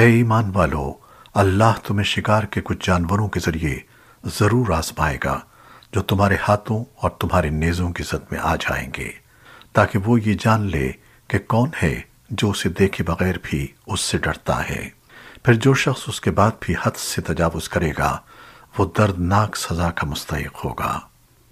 اے ایمان والو، اللہ تمہیں شکار کے کچھ جانوروں کے ذریعے ضرور آزمائے گا، جو تمہارے ہاتھوں اور تمہارے نیزوں کی زد میں آ جائیں گے، تاکہ وہ یہ جان لے کہ کون ہے جو اسے دیکھے بغیر بھی اس سے ڈرتا ہے۔ پھر جو شخص اس کے بعد بھی حد سے تجاوز کرے گا، وہ دردناک سزا کا مستحق ہوگا۔